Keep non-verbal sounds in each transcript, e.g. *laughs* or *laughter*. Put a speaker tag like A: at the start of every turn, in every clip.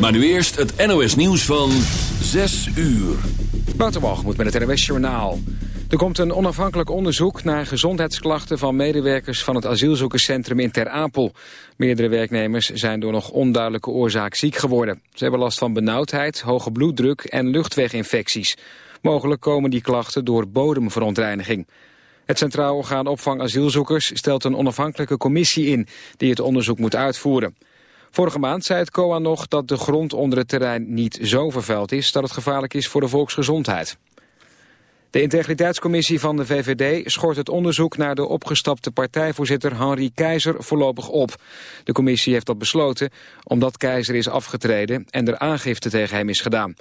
A: Maar nu eerst het NOS nieuws van 6 uur.
B: moet met het NOS Journaal. Er komt een onafhankelijk onderzoek naar gezondheidsklachten van medewerkers van het asielzoekerscentrum in Ter Apel. Meerdere werknemers zijn door nog onduidelijke oorzaak ziek geworden. Ze hebben last van benauwdheid, hoge bloeddruk en luchtweginfecties. Mogelijk komen die klachten door bodemverontreiniging. Het Centraal Orgaan Opvang Asielzoekers stelt een onafhankelijke commissie in die het onderzoek moet uitvoeren. Vorige maand zei het COA nog dat de grond onder het terrein niet zo vervuild is dat het gevaarlijk is voor de volksgezondheid. De integriteitscommissie van de VVD schort het onderzoek naar de opgestapte partijvoorzitter Henri Keizer voorlopig op. De commissie heeft dat besloten omdat Keizer is afgetreden en er aangifte tegen hem is gedaan.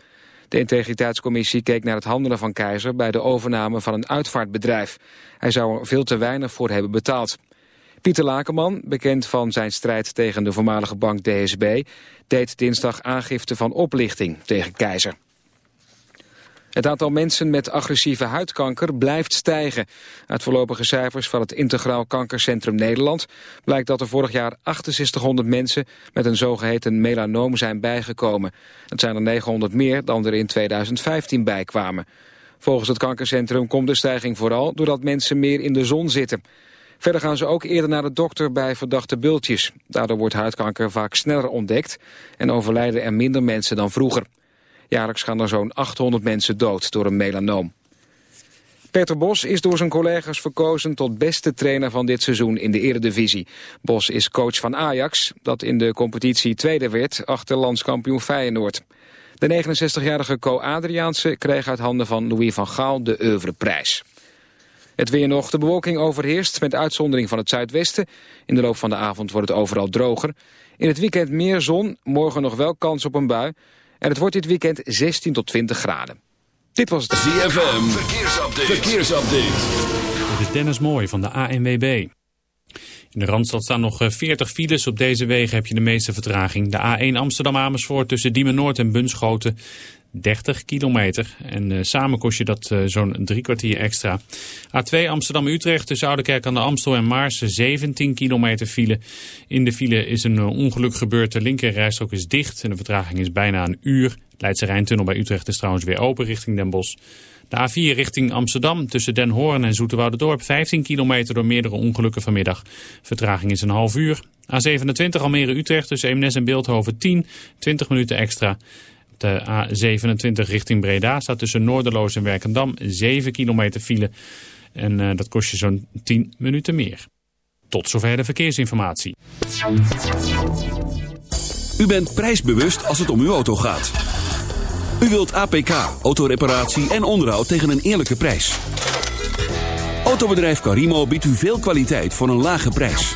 B: De integriteitscommissie keek naar het handelen van Keizer bij de overname van een uitvaartbedrijf. Hij zou er veel te weinig voor hebben betaald. Pieter Lakenman, bekend van zijn strijd tegen de voormalige bank DSB... deed dinsdag aangifte van oplichting tegen Keizer. Het aantal mensen met agressieve huidkanker blijft stijgen. Uit voorlopige cijfers van het Integraal Kankercentrum Nederland... blijkt dat er vorig jaar 6800 mensen met een zogeheten melanoom zijn bijgekomen. Het zijn er 900 meer dan er in 2015 bijkwamen. Volgens het kankercentrum komt de stijging vooral doordat mensen meer in de zon zitten... Verder gaan ze ook eerder naar de dokter bij verdachte bultjes. Daardoor wordt huidkanker vaak sneller ontdekt en overlijden er minder mensen dan vroeger. Jaarlijks gaan er zo'n 800 mensen dood door een melanoom. Peter Bos is door zijn collega's verkozen tot beste trainer van dit seizoen in de eredivisie. Bos is coach van Ajax, dat in de competitie tweede werd achter landskampioen Feyenoord. De 69-jarige Co Adriaanse kreeg uit handen van Louis van Gaal de oeuvreprijs. Het weer nog. De bewolking overheerst met uitzondering van het zuidwesten. In de loop van de avond wordt het overal droger. In het weekend meer zon, morgen nog wel kans op een bui. En het wordt dit weekend 16 tot 20 graden. Dit was het
A: ZFM. Verkeersupdate. Verkeersupdate.
C: Dit is Dennis Mooi van de ANWB. In de Randstad staan nog 40 eh, files. Op deze wegen heb je de meeste vertraging. De A1 Amsterdam-Amersfoort tussen Diemen Noord en Bunschoten 30 kilometer. En uh, samen kost je dat uh, zo'n drie kwartier extra. A2 Amsterdam-Utrecht tussen Oudekerk aan de Amstel en Maars 17 kilometer file. In de file is een uh, ongeluk gebeurd. De linkerrijstrook is dicht en de vertraging is bijna een uur. Leidse Rijntunnel bij Utrecht is trouwens weer open richting Den Bosch. De A4 richting Amsterdam tussen Den Hoorn en Zoeterwoudendorp 15 kilometer door meerdere ongelukken vanmiddag. Vertraging is een half uur. A27 Almere-Utrecht tussen Eemnes en Beeldhoven 10, 20 minuten extra. De A27 richting Breda staat tussen Noorderloos en Werkendam 7 kilometer file. En uh, dat kost je zo'n 10 minuten meer. Tot zover de verkeersinformatie.
A: U bent prijsbewust als het om uw auto gaat. U wilt APK, autoreparatie en onderhoud tegen een eerlijke prijs. Autobedrijf Carimo biedt u veel kwaliteit voor een lage prijs.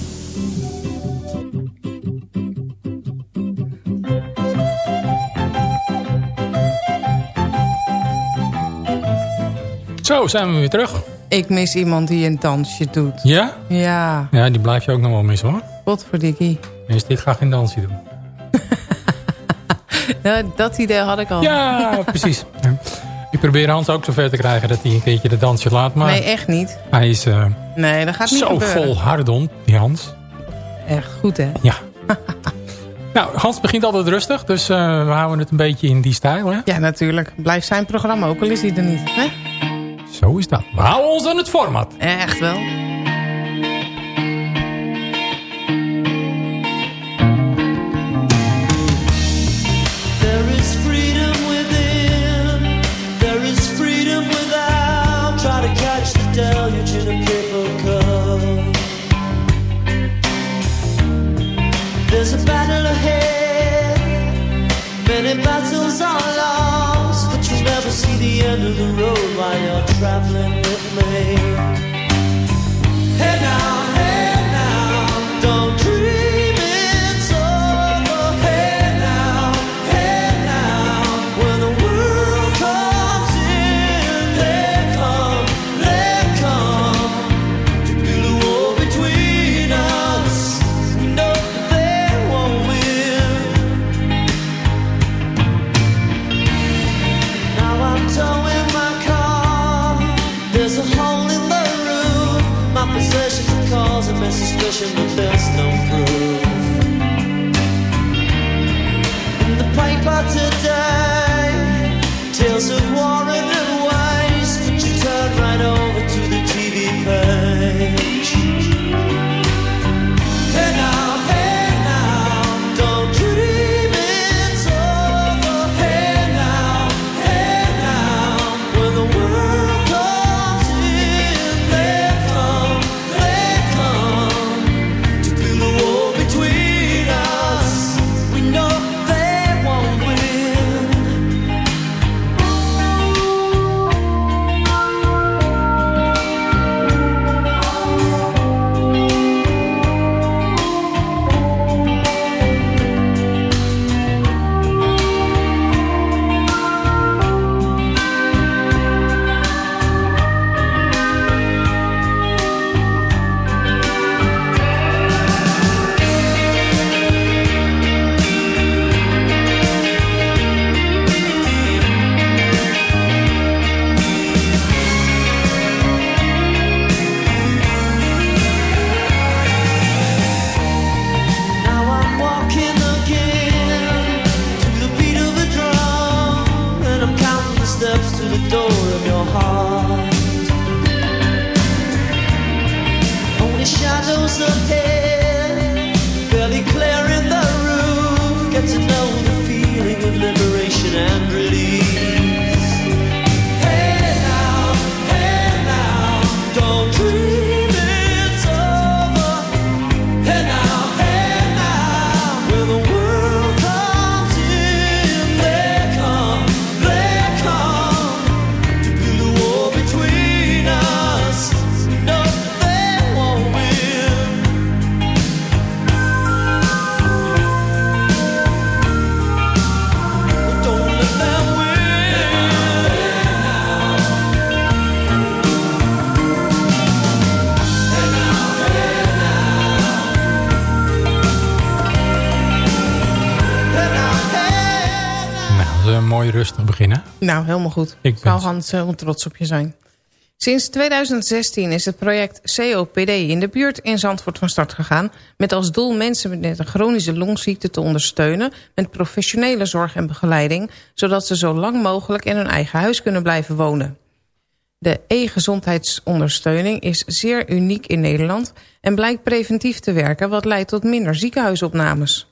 D: Zo, zijn we weer terug.
E: Ik mis iemand die een dansje doet.
D: Ja?
E: Ja.
D: Ja, die blijf je ook nog wel missen hoor.
E: Wat voor dikkie.
D: Meest ik ga geen dansje doen. *laughs*
E: nou, dat idee had ik al.
D: Ja, *laughs* precies. Ik probeer Hans ook zover te krijgen dat hij een keertje de dansje laat. Maar
E: nee, echt niet.
D: Hij is uh,
E: nee, dat gaat niet
D: zo vol hardon, die Hans.
E: Echt goed hè?
D: Ja. *laughs* nou, Hans begint altijd rustig, dus uh, we houden het een beetje in die stijl. Hè?
E: Ja, natuurlijk. Blijft zijn programma ook, al is hij er niet. Hè?
D: Zo is dat. We houden ons aan het format.
E: Echt wel.
F: you people come There's a battle ahead, many battles are lost, but you never see the end of the road, my traveling with me. Hey now,
D: Nou,
E: helemaal goed.
D: Ik
E: zou Hans heel trots op je zijn. Sinds 2016 is het project COPD in de buurt in Zandvoort van start gegaan... met als doel mensen met een chronische longziekte te ondersteunen... met professionele zorg en begeleiding... zodat ze zo lang mogelijk in hun eigen huis kunnen blijven wonen. De e-gezondheidsondersteuning is zeer uniek in Nederland... en blijkt preventief te werken wat leidt tot minder ziekenhuisopnames.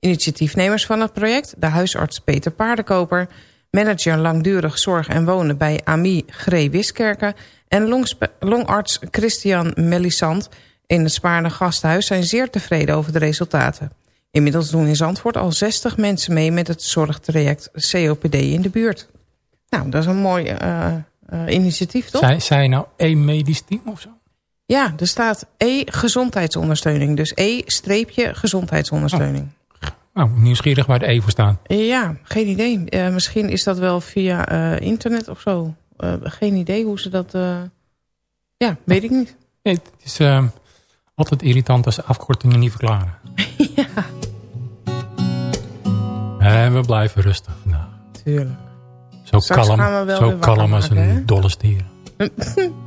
E: Initiatiefnemers van het project, de huisarts Peter Paardenkoper... manager langdurig zorg en wonen bij AMI Gree Wiskerken... en longarts Christian Melissant in het Spaarne Gasthuis... zijn zeer tevreden over de resultaten. Inmiddels doen in Zandvoort al 60 mensen mee... met het zorgtraject COPD in de buurt. Nou, dat is een mooi eh, eh, initiatief, toch?
D: Zij, zij nou één medisch team of zo?
E: Ja, er staat E-gezondheidsondersteuning. Dus E-gezondheidsondersteuning.
D: Nou, nieuwsgierig waar de E voor staat.
E: Ja, geen idee. Eh, misschien is dat wel via eh, internet of zo. Eh, geen idee hoe ze dat... Ja, weet ik niet.
D: Nee, het is altijd irritant als ze afkortingen niet verklaren. *laughs*
E: ja,
D: En we blijven rustig vandaag.
E: tuurlijk.
D: Zo
E: Straks
D: kalm,
E: we
D: zo kalm als
E: maken,
D: een
E: hè?
D: dolle stier. *laughs*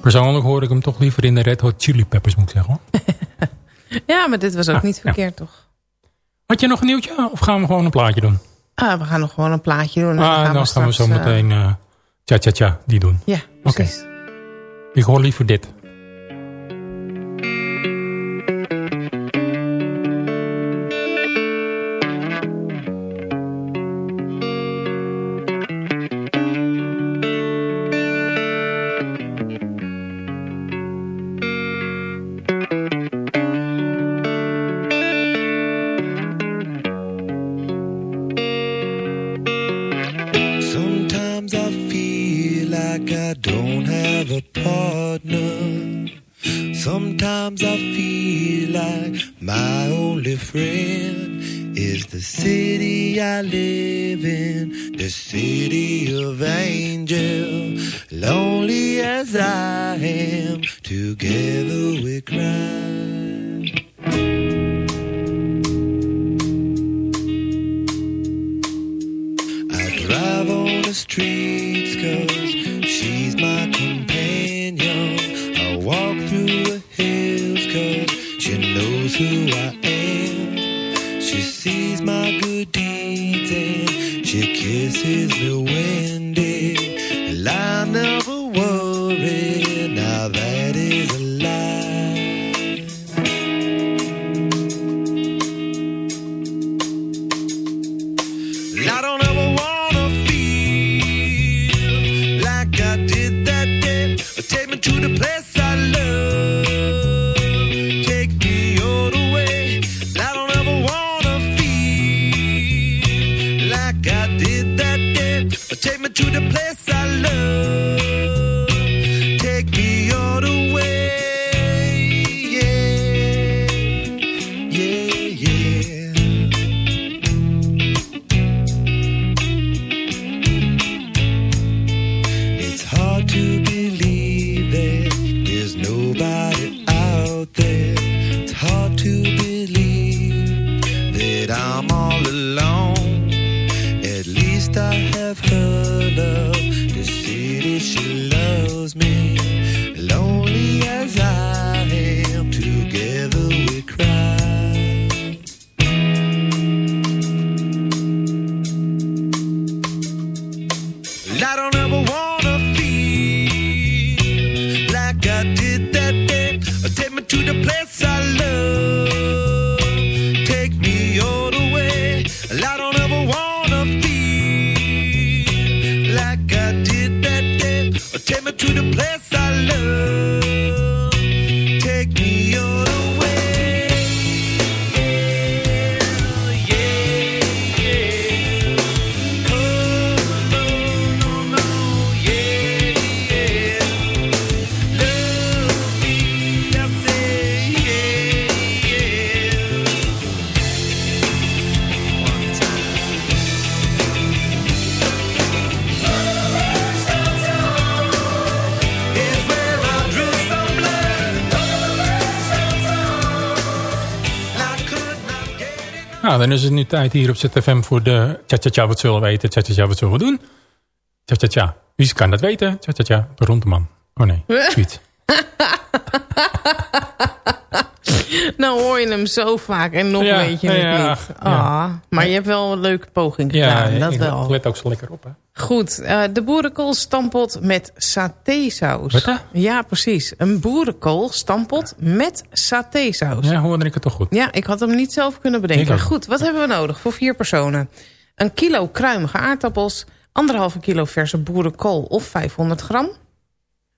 G: Persoonlijk hoor ik hem toch liever in de Red Hot Chili Peppers, moet ik zeggen. *laughs*
E: ja, maar dit was ook
G: ah,
E: niet verkeerd, toch?
G: Had je nog een nieuwtje? Of gaan we gewoon een plaatje doen?
E: Ah, we gaan nog gewoon een plaatje doen. En dan
G: ah, gaan, we, gaan we, zo
E: meteen eh,
G: eh, tja tja tja die doen.
E: Ja, precies.
G: Ik hoor liever dit.
D: Dan is het nu tijd hier op ZFM voor de tja-tja-tja, wat zullen we eten? Tja-tja-tja, wat zullen we doen? Tja-tja-tja, wie kan dat weten? Tja-tja-tja, de rondeman. Oh nee, *laughs* zoiets.
E: Nou hoor je hem zo vaak en nog
D: Ja,
E: weet je het
D: ja,
E: niet.
D: ja.
E: Ah, maar je hebt wel een leuke poging gedaan, dat
D: ik
E: wel.
D: let ook zo lekker op, hè.
E: Goed, eh, de boerenkool stampot met satésaus.
D: Wat?
E: Ja, precies. Een boerenkool stampot met satésaus.
D: Ja, hoorde ik het toch goed.
E: Ja, ik had hem niet zelf kunnen bedenken. Goed, wat hebben we nodig voor vier personen? Een kilo kruimige aardappels, anderhalve kilo verse boerenkool of 500 gram.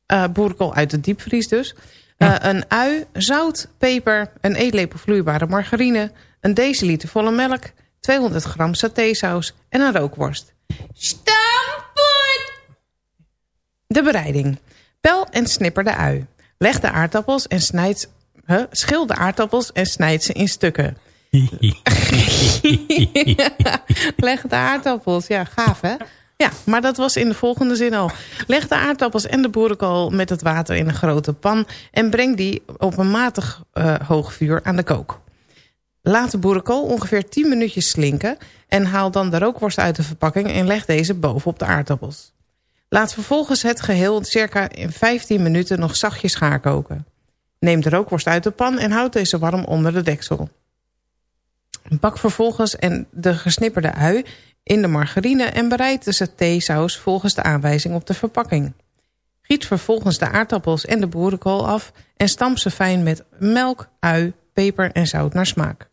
E: Eh, boerenkool uit de diepvries dus. Eh, een ui, zout, peper, een eetlepel vloeibare margarine... een deciliter volle melk, 200 gram satésaus en een rookworst. Stampot! De bereiding. Pel en snipper de ui. Leg de aardappels en snijd... Huh? Schil de aardappels en snijd ze in stukken. *laughs* *laughs* Leg de aardappels. Ja, gaaf hè? Ja, maar dat was in de volgende zin al. Leg de aardappels en de boerenkool met het water in een grote pan... en breng die op een matig eh, hoog vuur aan de kook. Laat de boerenkool ongeveer 10 minuutjes slinken... en haal dan de rookworst uit de verpakking... en leg deze bovenop de aardappels. Laat vervolgens het geheel circa in 15 minuten nog zachtjes gaar koken. Neem de rookworst uit de pan en houd deze warm onder de deksel. Bak vervolgens en de gesnipperde ui in de margarine... en bereid de satésaus volgens de aanwijzing op de verpakking. Giet vervolgens de aardappels en de boerenkool af... en stamp ze fijn met melk, ui, peper en zout naar smaak.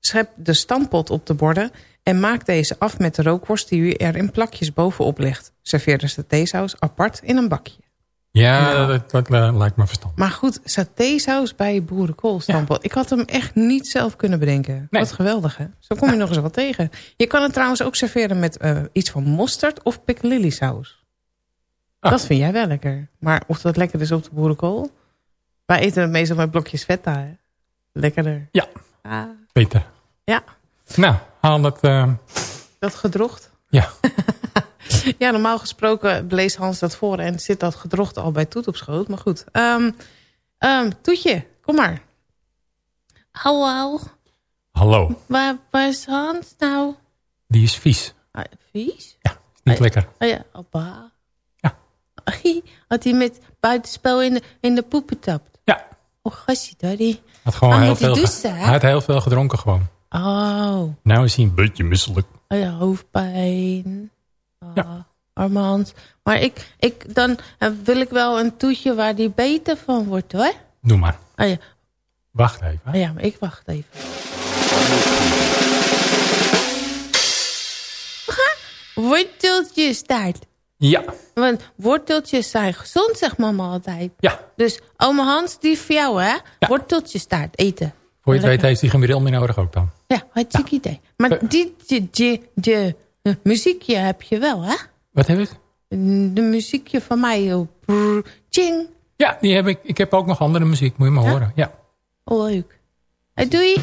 E: Schep de stampot op de borden en maak deze af met de rookworst... die u er in plakjes bovenop legt. Serveer de satésaus apart in een bakje.
D: Ja, dat, dat, eh, lijkt me verstandig.
E: Maar goed, satésaus bij boerenkoolstampot. Ik had hem echt niet zelf kunnen bedenken.
D: Nee.
E: Wat geweldig, hè? Zo kom je nog eens wat tegen. Je kan het trouwens ook serveren met eh, iets van mosterd of piccalilli saus.
D: Ah.
E: Dat vind jij wel lekker. Maar of dat lekker is op de boerenkool? Wij eten het meestal met blokjes feta, hè? Lekkerder.
D: Ja.
E: Ah,
D: Beter.
E: ja,
D: Nou, haal dat... eh,
E: dat gedrocht.
D: ja, *laughs* *laughs*
E: Ja, normaal gesproken leest Hans dat voor... en zit dat gedrocht al bij Toet op schoot. Maar goed. Ehm, ehm, Toetje, kom maar. Hallo,
D: hallo.
E: waar, waar is Hans nou?
D: Die is vies.
E: Ah, vies?
D: Niet
E: Ah,
D: lekker.
E: Oh ja, oppa.
D: Ja. *laughs*
E: Had hij met buitenspel in de, in de poepen tapt.
D: Ja,
E: Oh, gassie, daddy.
D: had gewoon
E: Ah,
D: heel veel... ge-
E: douchen, hè?
D: hij had heel veel gedronken gewoon.
E: Oh,
D: Nou is hij een beetje misselijk.
E: oh ja, hoofdpijn. Oh,
D: Ja.
E: Arme Hans. Maar ik, ik, dan eh, wil ik wel een toetje waar die beter van wordt, hoor.
D: Doe maar.
E: Oh ja,
D: Wacht even.
E: oh ja maar ik wacht even. Worteltjes taart.
D: Ja,
E: Want worteltjes zijn gezond, zegt mama altijd.
D: ja.
E: Dus oma Hans, die voor jou, hè?
D: Ja.
E: Worteltjestaart eten.
D: Voor je het weet heeft hij geen bril meer nodig ook dan.
E: Ja, hartstikke idee. Maar
D: Eh.
E: die, die, die, die, eh, muziekje heb je wel, hè?
D: Wat heb ik?
E: De muziekje van mij. Ching.
D: Ja, die heb ik. Ik heb ook nog andere muziek. Moet je maar
E: Ja?
D: horen. Ja.
E: Oh, leuk. Doei.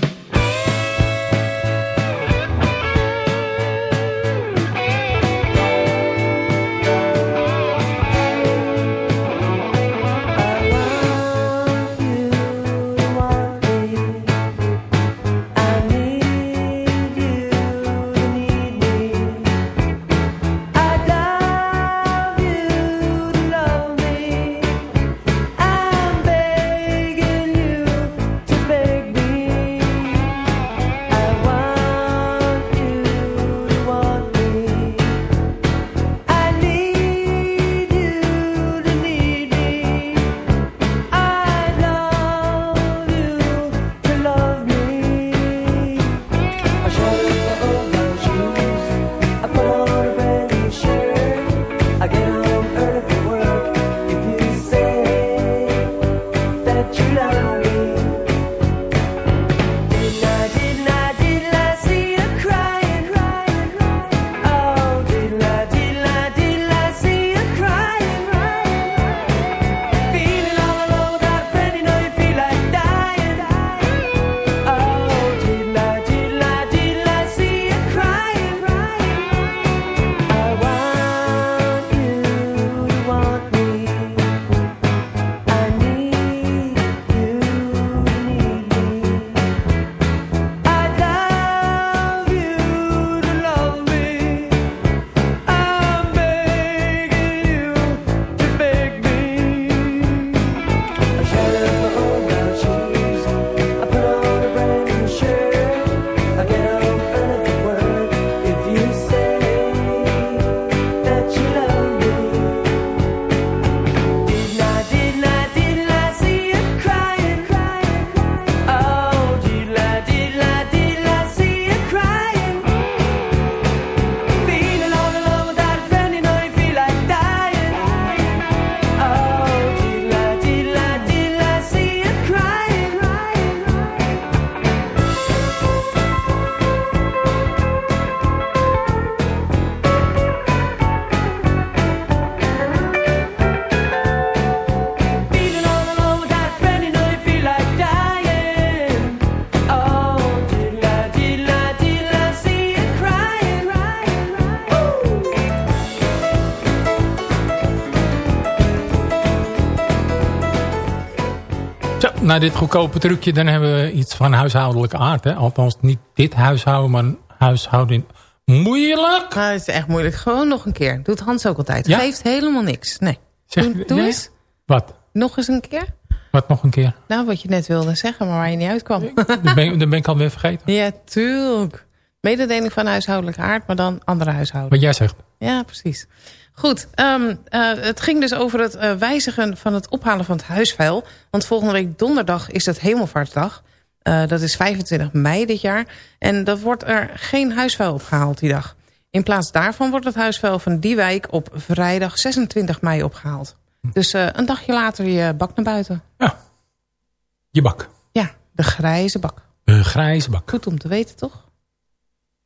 D: Na dit goedkope trucje, dan hebben we iets van huishoudelijke aard. Hè? Althans, niet dit huishouden, maar een huishouden. Moeilijk!
E: Nou, het is echt moeilijk. Gewoon nog een keer. Doet Hans ook altijd.
D: Ja?
E: Geeft helemaal niks. Nee.
D: Zeg,
E: doe doe
D: nee?
E: eens.
D: Wat?
E: Nog eens een keer.
D: Wat nog een keer?
E: Nou, wat je net wilde zeggen, maar waar je niet uitkwam.
D: Dan ben, dan ben ik alweer vergeten.
E: ja, tuurlijk. Mededeling van huishoudelijke aard, maar dan andere huishouden.
D: Wat jij zegt.
E: Ja, precies. Goed, ehm, eh, het ging dus over het eh, wijzigen van het ophalen van het huisvuil. Want volgende week donderdag is het Hemelvaartsdag. Eh, dat is 25 mei dit jaar. En dat wordt er geen huisvuil opgehaald die dag. In plaats daarvan wordt het huisvuil van die wijk op vrijdag 26 mei opgehaald. Dus een dagje later je bak naar buiten.
D: Ja. Je bak.
E: Ja, de grijze bak.
D: Een grijze bak.
E: Goed om te weten, toch?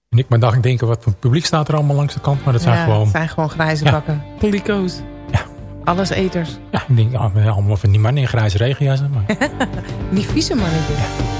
D: En ik maar dacht, ik denken, wat voor publiek staat er allemaal langs de kant? Maar dat zijn
E: ja,
D: gewoon...
E: het zijn gewoon grijze
D: Ja.
E: bakken. Politico's.
D: Ja.
E: Alles eters.
D: Ja, ik denk, ah, allemaal van die mannen in grijze regenjassen. Maar... *laughs*
E: Die vieze mannetjes.
H: Raven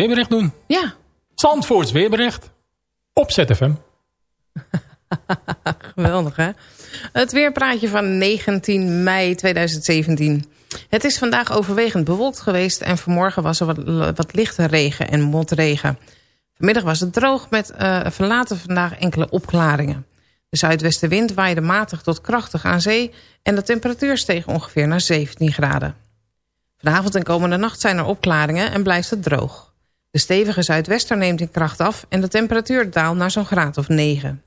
D: weerbericht doen.
E: Ja,
D: Zandvoorts weerbericht. Op ZFM. *laughs*
E: geweldig hè. Het weerpraatje van 19 mei 2017. Het is vandaag overwegend bewolkt geweest... en vanmorgen was er wat, wat lichte regen en motregen. Vanmiddag was het droog met uh, verlaten vandaag enkele opklaringen. De zuidwestenwind waaide matig tot krachtig aan zee... en de temperatuur steeg ongeveer naar 17 graden. Vanavond en komende nacht zijn er opklaringen en blijft het droog. De stevige zuidwester neemt in kracht af... en de temperatuur daalt naar zo'n graad of 9.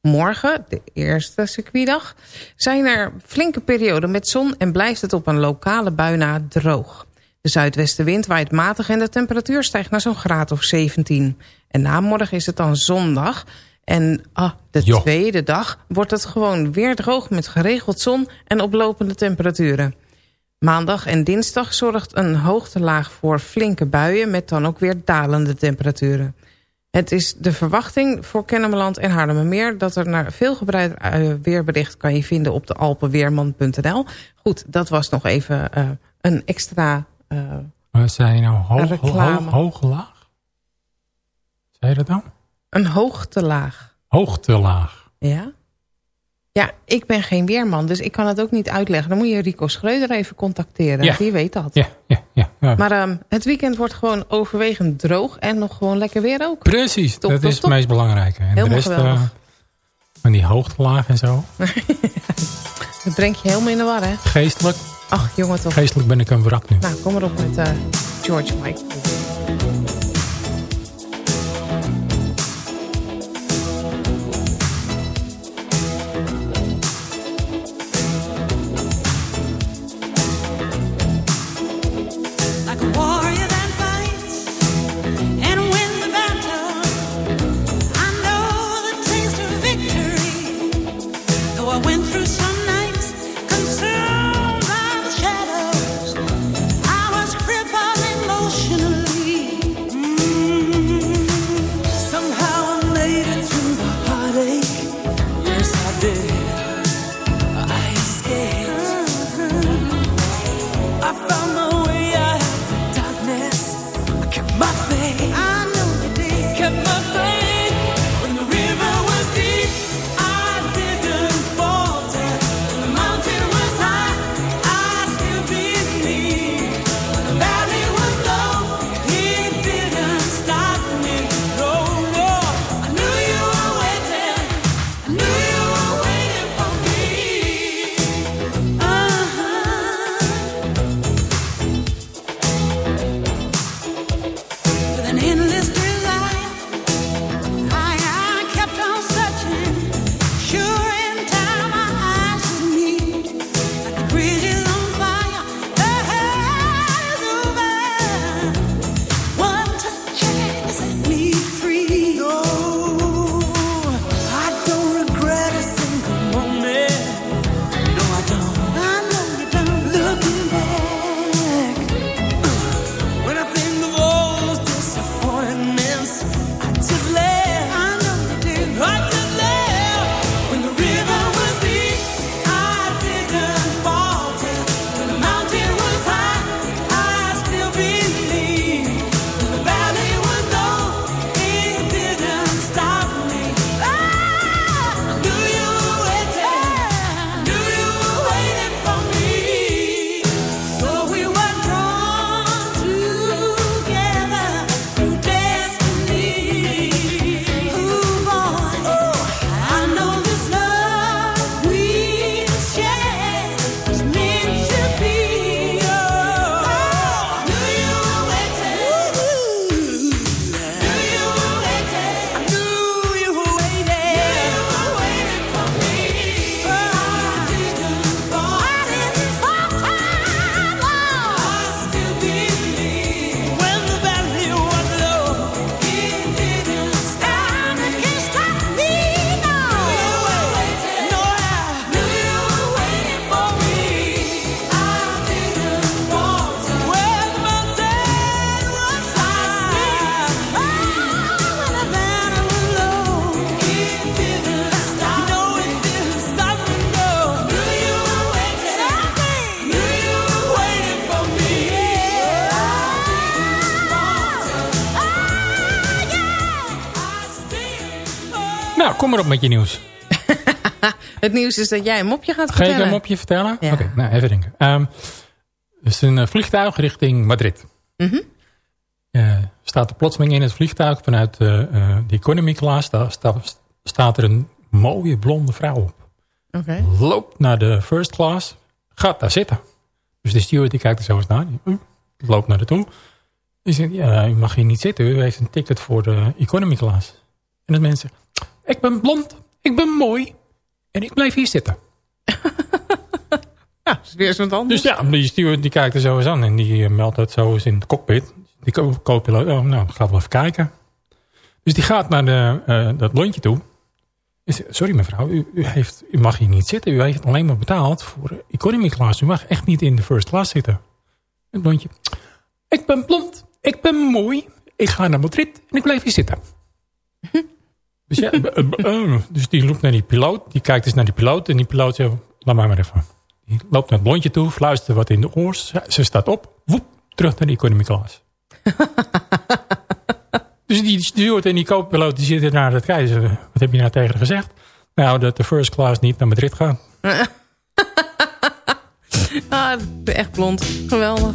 E: Morgen, de eerste circuitdag, zijn er flinke perioden met zon... en blijft het op een lokale bui na droog. De zuidwestenwind waait matig en de temperatuur stijgt naar zo'n graad of 17. En na morgen is het dan zondag... En ah, de
D: Jo.
E: tweede dag wordt het gewoon weer droog met geregeld zon en oplopende temperaturen. Maandag en dinsdag zorgt een hoogtelaag voor flinke buien... met dan ook weer dalende temperaturen. Het is de verwachting voor Kennemerland en Haarlemmermeer... dat er naar veel gebreid eh, weerbericht kan je vinden op de alpenweerman.nl. Goed, dat was nog even eh, een extra... eh,
D: Wat zei je nou? Hoog, laag? Zei je dat nou?
E: een hoogtelaag.
D: Hoogtelaag.
E: Ja? Ja, ik ben geen weerman, dus ik kan het ook niet uitleggen. Dan moet je Rico Schreuder even contacteren.
D: Ja.
E: Die weet dat.
D: Ja, ja, ja. ja.
E: Maar ehm, het weekend wordt gewoon overwegend droog en nog gewoon lekker weer ook.
D: Precies,
E: Top,
D: dat
E: top,
D: is het meest belangrijke. En
E: Helemaal
D: de rest eh, van die hoogtelaag en zo. *laughs*
E: Dat brengt je helemaal in de war, hè?
D: Geestelijk,
E: Ach, jongen toch.
D: geestelijk ben ik een wrak nu.
E: Nou, kom maar op met eh, George Michael.
D: Met je nieuws. *laughs*
E: Het nieuws is dat jij een mopje gaat
D: Ga ik
E: vertellen.
D: een mopje vertellen?
E: Ja.
D: Oké, nou even denken. Ehm, Dus een eh, vliegtuig richting Madrid. Eh, staat er plotseling in het vliegtuig vanuit eh, de economy class. Daar sta- staat er een mooie blonde vrouw op. Loopt naar de first class. Gaat daar zitten. Dus de steward die kijkt er zo eens naar. Die, loopt naar de toe. Die zegt, ja, u mag hier niet zitten. U heeft een ticket voor de economy class. En de mensen ik ben blond. Ik ben mooi. En ik blijf hier zitten. *laughs*
E: Ja, is weer wat anders.
D: Dus ja, die steward die kijkt er zo eens aan. En die eh, meldt het zo eens in het cockpit. Die co- co-piloot, oh, nou, gaan we wel even kijken. Dus die gaat naar de, eh, dat blondje toe. Sorry mevrouw, u, u, heeft, u mag hier niet zitten. U heeft alleen maar betaald voor de economy class. U mag echt niet in de first class zitten. Het blondje. Ik ben blond. Ik ben mooi. Ik ga naar Madrid en ik blijf hier zitten. Dus, ja, eh, eh, eh, dus die loopt naar die piloot. Die kijkt eens naar die piloot. En die piloot zegt, laat mij maar even. Die loopt naar het blondje toe, fluistert wat in de oor. Ze, staat op, woep, terug naar de economy class. *laughs* dus die steward en die co-piloot die zitten naar het kijken. Wat heb je nou tegen haar gezegd? Nou, dat de first class niet naar Madrid gaat. *laughs*
E: Ah, echt blond. Geweldig.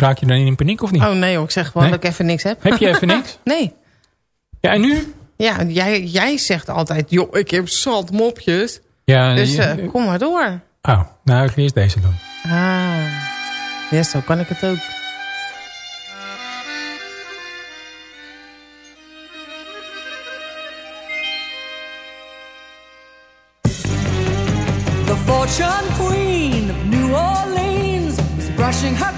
D: Raak je dan in paniek of niet?
E: Oh nee hoor, ik zeg gewoon
D: Nee?
E: dat ik even niks heb.
D: Heb je even *laughs* niks?
E: Nee.
D: Ja, en nu?
E: Ja, jij, jij zegt altijd, joh, ik heb zat mopjes.
D: Ja,
E: Dus
D: je-
E: eh, kom maar door.
D: oh, nou, ik ga eerst deze doen.
E: Ah, ja, zo kan ik het ook.
I: The fortune queen of New Orleans was brushing her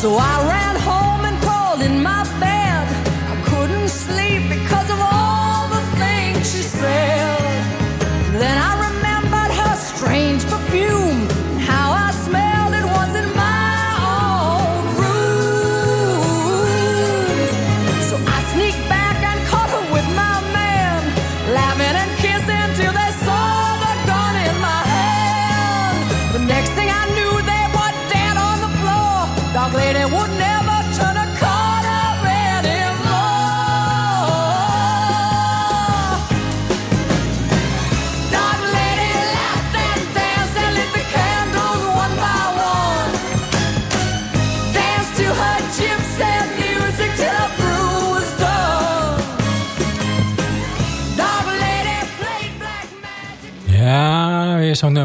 I: So I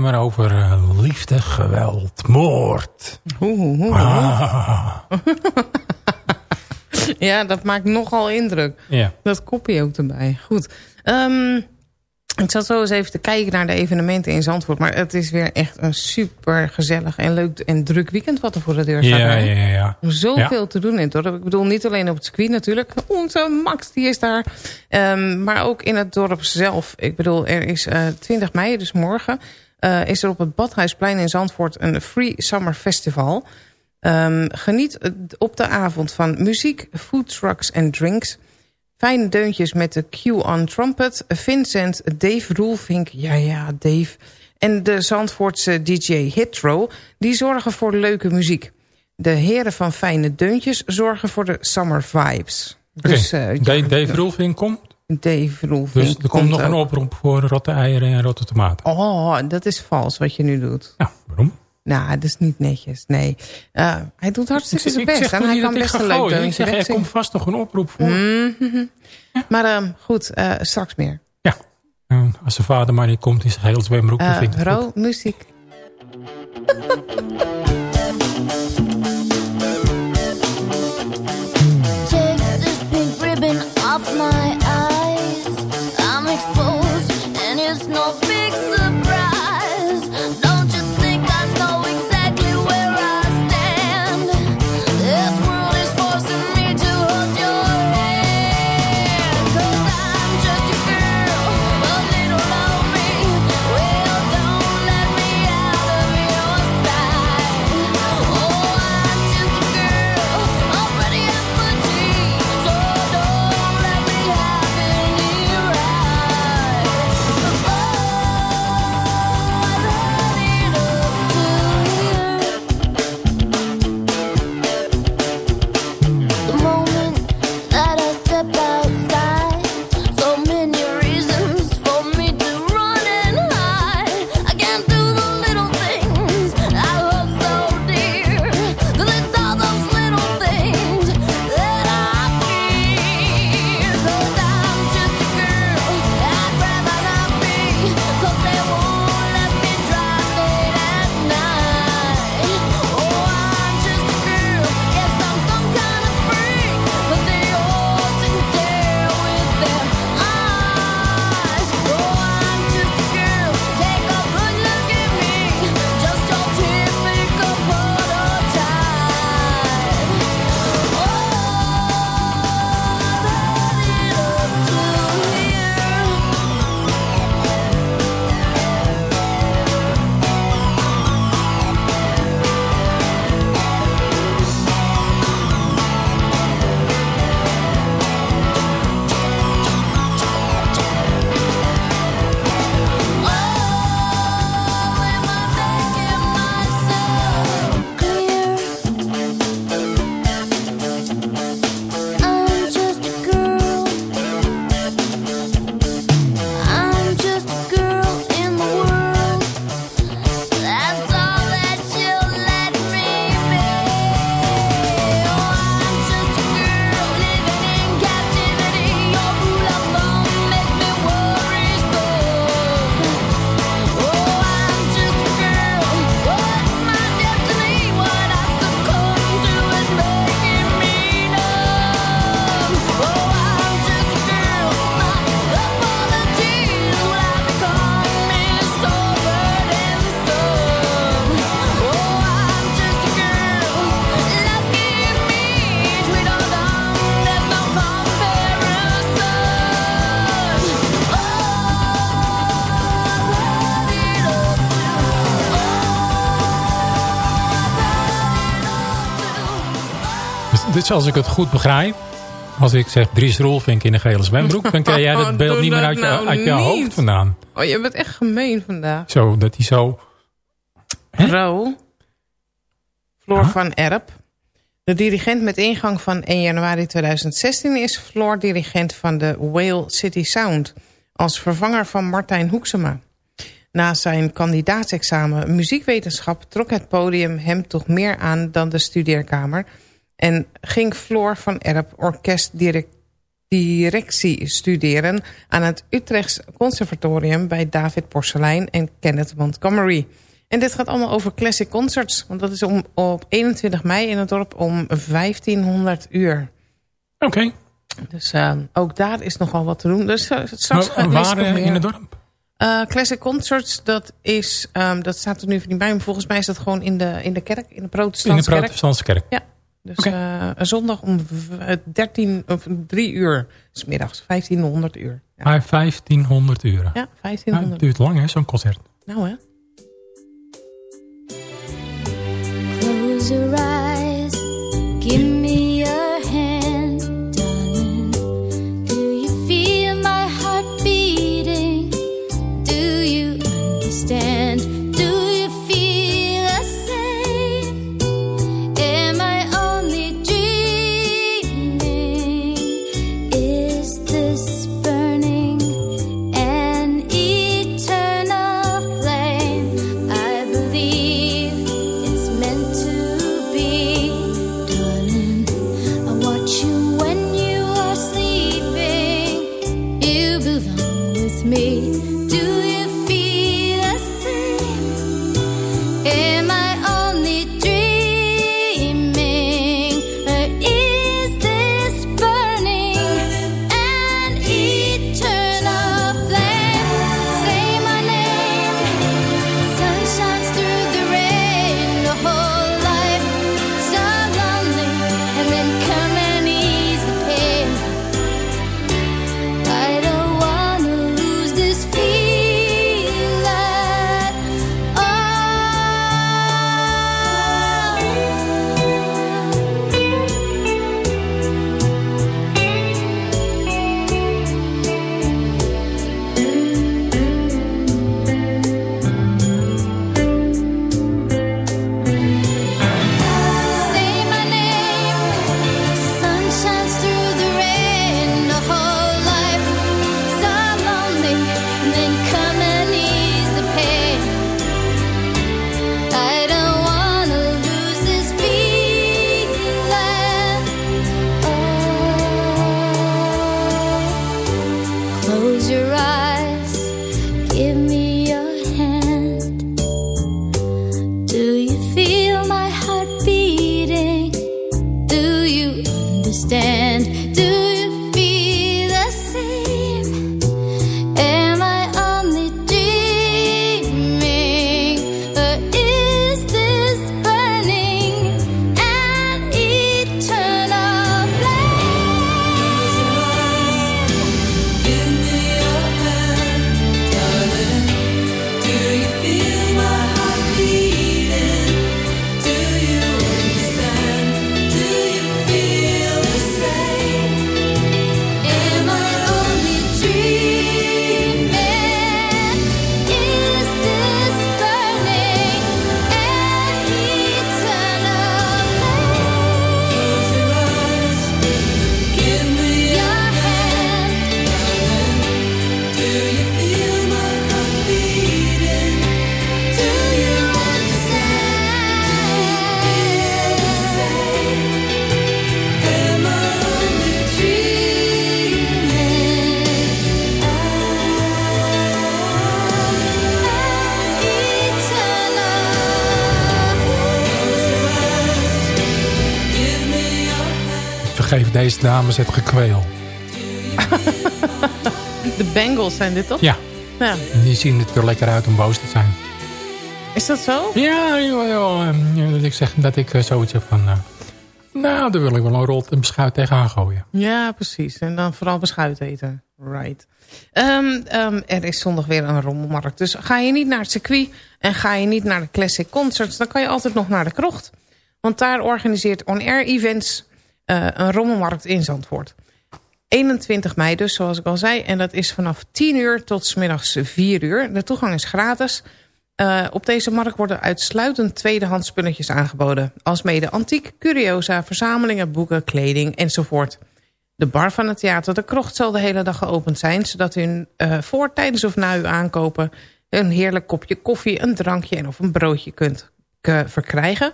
D: nummer over eh, liefde, geweld, moord.
E: Oeh, oeh, oeh.
D: Ah,
E: Ja, dat maakt nogal indruk.
D: ja.
E: Dat kopje ook erbij. Goed. Ehm, ik zat zo eens even te kijken naar de evenementen in Zandvoort. Maar het is weer echt een super gezellig en leuk en druk weekend wat er voor de deur staat.
D: Ja, ja, ja, ja.
E: Zoveel te doen in het dorp. Ik bedoel, niet alleen op het circuit natuurlijk. Onze Max, die is daar. Ehm, maar ook in het dorp zelf. Ik bedoel, er is eh 20 mei, dus morgen... eh, is er op het Badhuisplein in Zandvoort een Free Summer Festival. Ehm, geniet op de avond van muziek, food trucks en drinks... Fijne deuntjes met de Q-on trumpet. Vincent, Dave Roelvink, ja ja, Dave. En de Zandvoortse DJ Hitro, die zorgen voor leuke muziek. De heren van Fijne Deuntjes zorgen voor de summer vibes. Dus eh, ja,
D: Dave, Dave Roelvink komt. Dus er komt nog
E: ook.
D: een oproep voor rotte eieren en rotte tomaten.
E: Oh, dat is vals wat je nu doet.
D: Ja, waarom?
E: Nou, dat is niet netjes, nee. Eh, hij doet hartstikke zijn best. En hij kan best een leuk?
D: Ik zeg, er komt vast nog een oproep voor.
E: Mhm. Maar ehm, goed, eh, straks meer.
D: Ja. En als zijn vader maar niet komt, is hij heel zwembroek.
E: Eh
D: het
E: Ro, muziek.
J: Take this pink ribbon off my
D: dus als ik het goed begrijp... Als ik zeg Dries Roelvink in een gele zwembroek... dan krijg jij *laughs* dat beeld
E: Doe
D: niet meer uit, je,
E: nou
D: uit jouw
E: niet.
D: hoofd vandaan.
E: Oh, je bent echt gemeen vandaag.
D: Zo, dat hij zo... Hè?
E: Ro, Floor
D: Ja?
E: van Erp. De dirigent met ingang van 1 januari 2016 is Floor dirigent van de Whale City Sound. Als vervanger van Martijn Hoeksema. Na zijn kandidaatsexamen muziekwetenschap trok het podium hem toch meer aan dan de studeerkamer. En ging Floor van Erp orkestdirectie studeren aan het Utrechts Conservatorium bij David Porcelein en Kenneth Montgomery. En dit gaat allemaal over classic concerts, want dat is om, op 21 mei in het dorp om 1500 uur.
D: Oké.
E: Dus eh, ook daar is nogal wat te doen. Dus uh, straks
D: Maar waar eh, in het dorp?
E: Eh, classic Concerts, dat is, ehm, dat staat er nu even niet bij. Maar volgens mij is dat gewoon in de, in de kerk, in de
D: In de
E: protestantse kerk.
D: protestantse kerk.
E: Ja, dus
D: Oké.
E: eh, een zondag om v- 13 of 3 uur, s middags 1500 uur. Ja,
D: Maar 1500 euro.
E: ja
D: Nou, het
E: 1500.
D: duurt lang hè, zo'n concert.
E: Nou hè.
J: Close your eyes, give me me.
D: Dames het gekweel. *laughs*
E: De Bengals zijn dit toch?
D: Ja,
E: Ja.
D: die zien er er lekker uit om boos te zijn.
E: Is dat zo?
D: Ja, ehm, ik zeg dat ik eh, zoiets heb van... eh, nou, daar wil ik wel een rol en beschuit tegenaan gooien.
E: Ja, precies. En dan vooral beschuit eten. Right. Ehm, ehm, er is zondag weer een rommelmarkt. Dus ga je niet naar het circuit en ga je niet naar de classic concerts... dan kan je altijd nog naar de krocht. Want daar organiseert On Air Events een rommelmarkt in Zandvoort. 21 mei dus, zoals ik al zei. En dat is vanaf 10 uur tot 's middags 4 uur. De toegang is gratis. Uh, op deze markt worden uitsluitend tweedehands spulletjes aangeboden. Alsmede antiek, curiosa, verzamelingen, boeken, kleding enzovoort. De bar van het theater De Krocht zal de hele dag geopend zijn... zodat u uh, voor, tijdens of na uw aankopen... een heerlijk kopje koffie, een drankje en of een broodje kunt verkrijgen.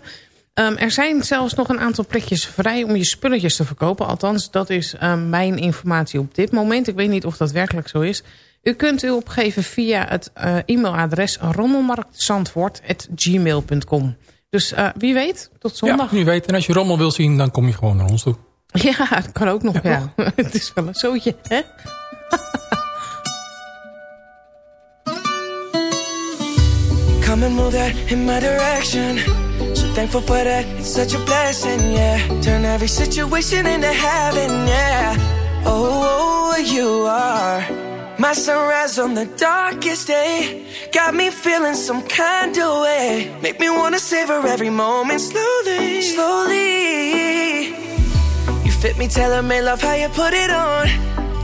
E: Um, er zijn zelfs nog een aantal plekjes vrij om je spulletjes te verkopen. Althans, dat is uh, mijn informatie op dit moment. Ik weet niet of dat werkelijk zo is. U kunt u opgeven via het uh, e-mailadres rommelmarktzandvoort.gmail.com. Dus uh, wie weet, tot zondag.
D: Ja, wie weet. En als je rommel wil zien, dan kom je gewoon naar ons toe. *laughs*
E: Ja, dat kan ook nog, ja. ja. *laughs* Het is wel een zootje, hè?
K: Come and move that in my direction. Thankful for that, it's such a blessing, yeah. Turn every situation into heaven, yeah. Oh, oh, you are my sunrise on the darkest day. Got me feeling some kind of way. Make me wanna savor every moment slowly, slowly. You fit me, tailor made love how you put it on.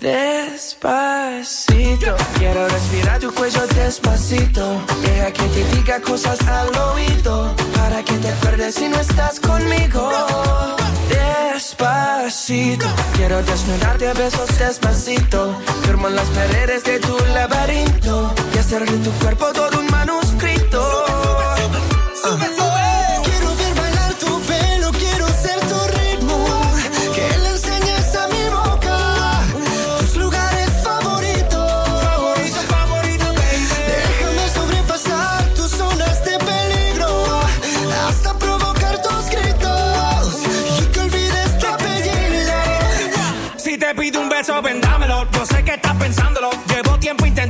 K: Despacito, quiero respirar tu cuello despacito. Deja que te diga cosas al oído. Para que te acuerdes si no estás conmigo. Despacito, quiero desnudarte a besos despacito. Firmo en las paredes de tu laberinto. Y hacer de tu cuerpo todo un manuscrito.
G: Sube,
L: beso, vendámelo. Yo sé que estás pensándolo. Llevo tiempo intentándolo.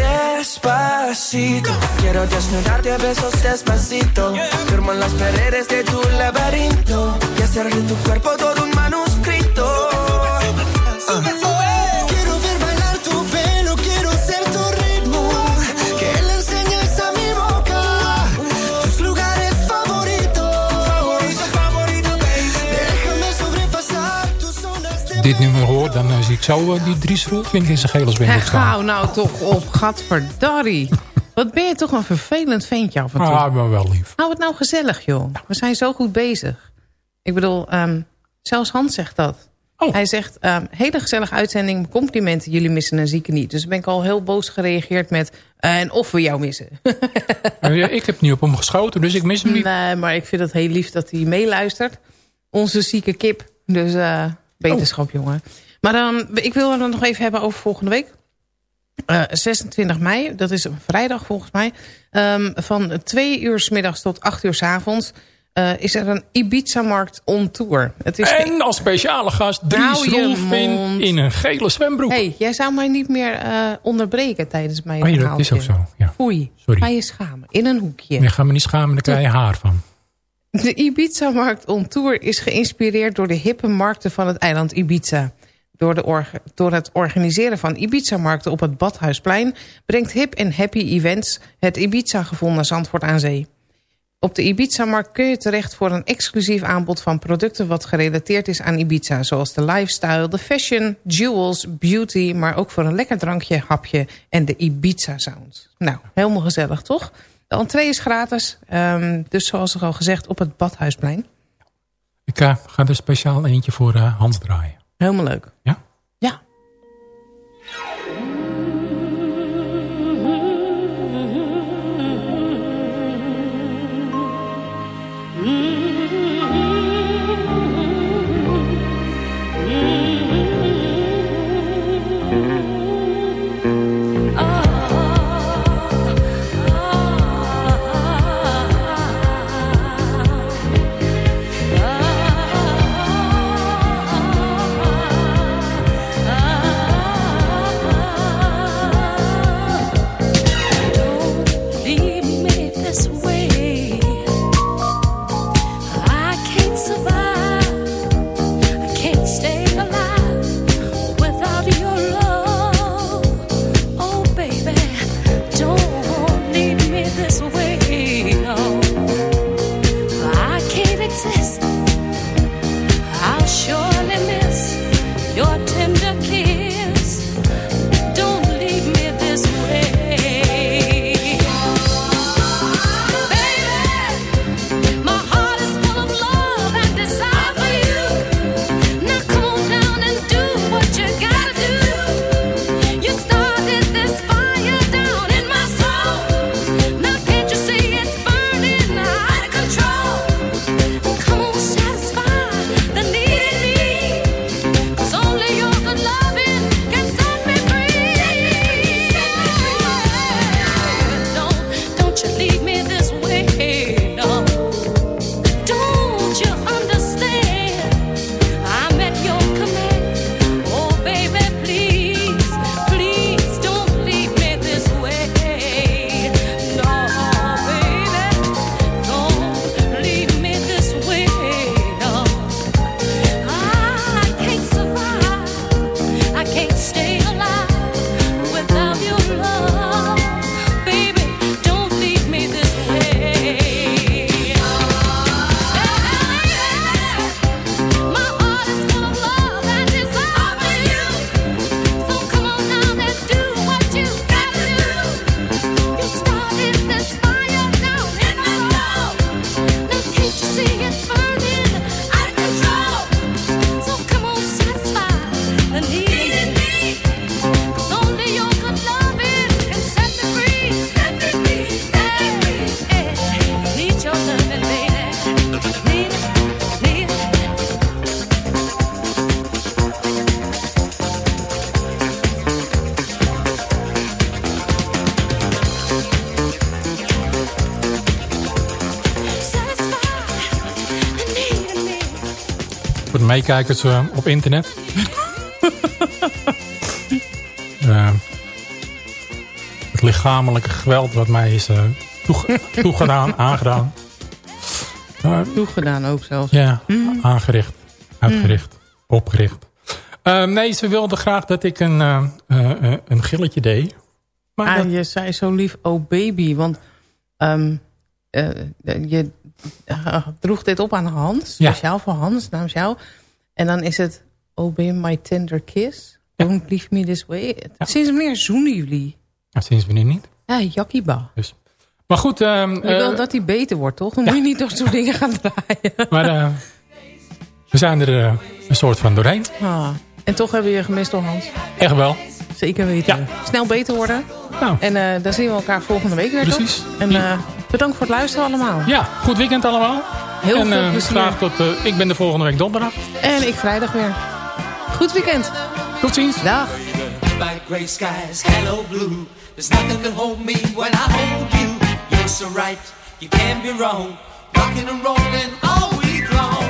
K: Despacito, quiero desnudarte a besos despacito. Firmo en las paredes de tu laberinto. Y hacer de tu cuerpo todo un manuscrito.
G: Sube,
D: Dit nummer hoor, dan uh, zie ik zo uh, die Dries Roelvink in zijn gele
E: Hé,
D: staan.
E: gauw nou toch op, *laughs* gadverdarrie. Wat ben je toch een vervelend ventje af en toe.
D: Ah, maar wel lief.
E: Hou het nou gezellig, joh. We zijn zo goed bezig. Ik bedoel, um, zelfs Hans zegt dat.
D: Oh.
E: Hij zegt, um, hele gezellige uitzending, complimenten. Jullie missen een zieke niet. Dus ben ik al heel boos gereageerd met... Uh, en of we jou missen. *laughs*
D: ja, ik heb niet op hem geschoten, dus ik mis hem niet.
E: Nee, maar ik vind het heel lief dat hij meeluistert. Onze zieke kip. Dus uh, beterschap, oh. jongen. Maar dan, ik wil het nog even hebben over volgende week. Uh, 26 mei, dat is een vrijdag volgens mij. Um, van 2 uur s middags tot 8 uur s avonds... Uh, is er een Ibiza-markt on tour.
D: Het is en als speciale gast Dries Roelvin in een gele zwembroek.
E: hey, jij zou mij niet meer uh, onderbreken tijdens mijn
D: oh, ja, dat is ook zo. Ja.
E: Oei,
D: Sorry.
E: ga je schamen. In een hoekje.
D: Nee, ga me niet schamen, daar krijg je haar van.
E: De Ibiza-markt on tour is geïnspireerd door de hippe markten van het eiland Ibiza. Door, door het organiseren van Ibiza-markten op het Badhuisplein... brengt Hip en Happy Events het Ibiza-gevoel naar Zandvoort aan zee. Op de Ibiza-markt kun je terecht voor een exclusief aanbod van producten... wat gerelateerd is aan Ibiza, zoals de lifestyle, de fashion, jewels, beauty... maar ook voor een lekker drankje, hapje en de Ibiza-sound. Nou, helemaal gezellig, toch? De entree is gratis, ehm, dus zoals al gezegd op het Badhuisplein.
I: Ik eh, ga er speciaal eentje voor eh, Hans draaien.
E: Helemaal leuk.
I: Ja. Meekijkers op internet. *laughs* Eh, het lichamelijke geweld wat mij is eh, toege- toegedaan, aangedaan. Eh,
E: Toegedaan ook zelfs.
I: ja, aangericht, uitgericht, opgericht. Eh, nee, ze wilde graag dat ik een, eh, eh, eh, een gilletje deed. Maar
E: Ah,
I: dat-
E: je zei zo lief, oh baby. Want ehm, eh, je droeg dit op aan Hans.
I: Ja.
E: Speciaal voor Hans, namens jou. En dan is het, oh baby, my tender kiss. Don't leave me this way. Sinds wanneer zoenen jullie?
I: nou, sinds wanneer niet.
E: Ja, jakkieba.
I: Dus. Maar goed,
E: Je wil
I: eh,
E: dat hij beter wordt, toch? Dan moet je niet door zo'n dingen gaan draaien.
I: maar, eh, we zijn er eh, een soort van doorheen.
E: Ah, en toch hebben we je gemist Hans.
I: Echt wel.
E: Zeker weten. Snel beter worden.
I: Nou.
E: En dan zien we elkaar volgende week weer,
I: Precies.
E: toch? En bedankt voor het luisteren allemaal.
I: Ja, goed weekend allemaal.
E: Heel
I: en,
E: veel
I: eh,
E: plezier.
I: graag tot, eh, ik ben de volgende week donderdag.
E: En ik vrijdag weer. Goed weekend.
I: Tot ziens.
E: Dag.
M: By gray skies, hello blue. There's nothing can hold me when I hold you. You're so right, you can't be wrong. Rocking and rolling all week long.